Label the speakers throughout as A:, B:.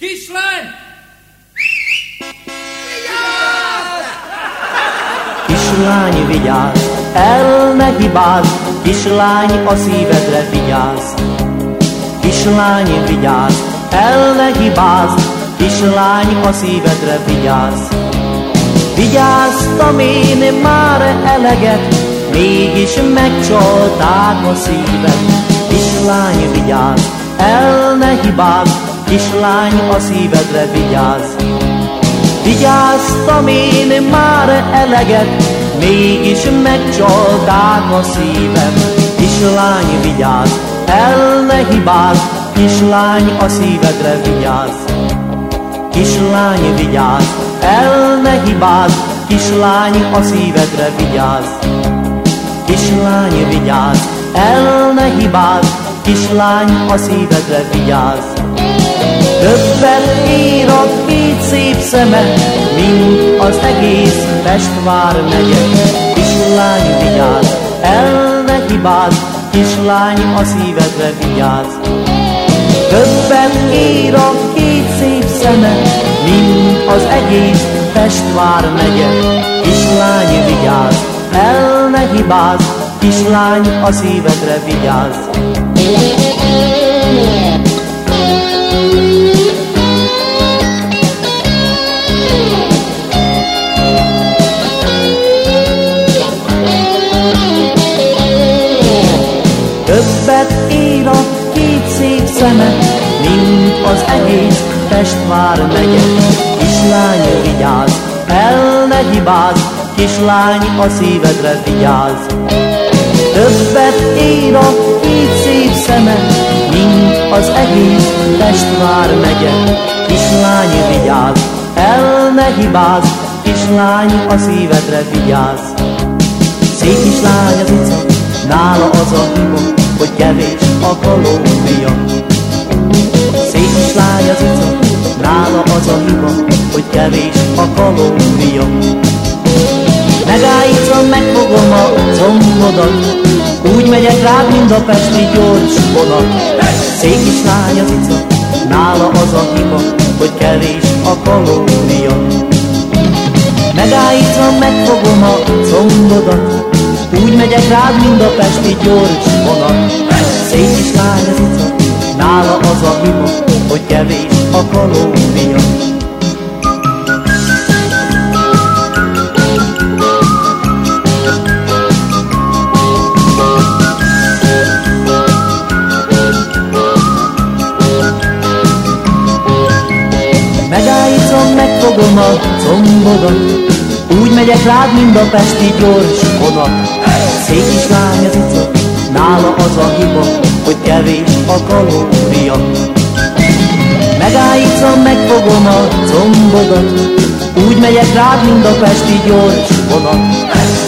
A: Kislány!
B: Kislány, vigyázz, el ne hibázz, kislány, a szívedre vigyázz. Kislány, vigyázz, el ne hibázz, kislány, a szívedre vigyázz. Vigyáztam én már eleget, mégis megcsolták a szívet. Kislány, vigyázz, el ne hibázz, kislány, a szívedre vigyázz. Vigyáztam én már eleget, mégis megcsolták a szívem. Kislány, vigyázz, el ne hibázz, kislány, a szívedre vigyázz. Kislány, vigyázz, el ne hibázz, kislány, a szívedre vigyázz. Kislány, vigyázz, el ne hibázz, kislány, a szívedre vigyázz. Többet ír a két szép szeme, mint az egész Pestvár megye. Kislány, vigyázz, el ne hibázz, kislány, a szívedre vigyázz. Többet ír a két szép szeme, mint az egész Pestvár megye. Kislány, vigyázz, el ne hibázz, kislány, a szívedre vigyázz. Az egész Pestvár megye. Kislány, vigyázz, el ne hibázz, kislány, a szívedre vigyázz. Többet ér a két szép szeme, mint az egész Pestvár megye. Kislány, vigyázz, el ne hibázz, kislány, a szívedre vigyázz. Szép kislány az ica, nála az a hiba, hogy kevés a kalória. Az a hiba, hogy kevés a kalória. Megállítva megfogom a combodat, úgy megyek rád, mint a pesti gyors vonat. Szép kislány az ica, nála az a hiba, hogy kevés a kalória. Megállítva megfogom a combodat, úgy megyek rád, mint a pesti gyors vonat. Szép kislány az ica, nála az a hiba, hogy kevés a kalória. Megállítom, megfogom a combodat, úgy megyek rád, mint a pesti gyors vonat. Szép kislány az ica, nála az a hiba, hogy kevés a kalória. Megállítom, megfogom a combodat, úgy megyek rád, mint a pesti gyors vonat.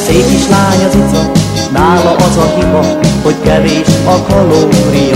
B: Szép kislány az ica, nála az a hiba, hogy kevés a kalória.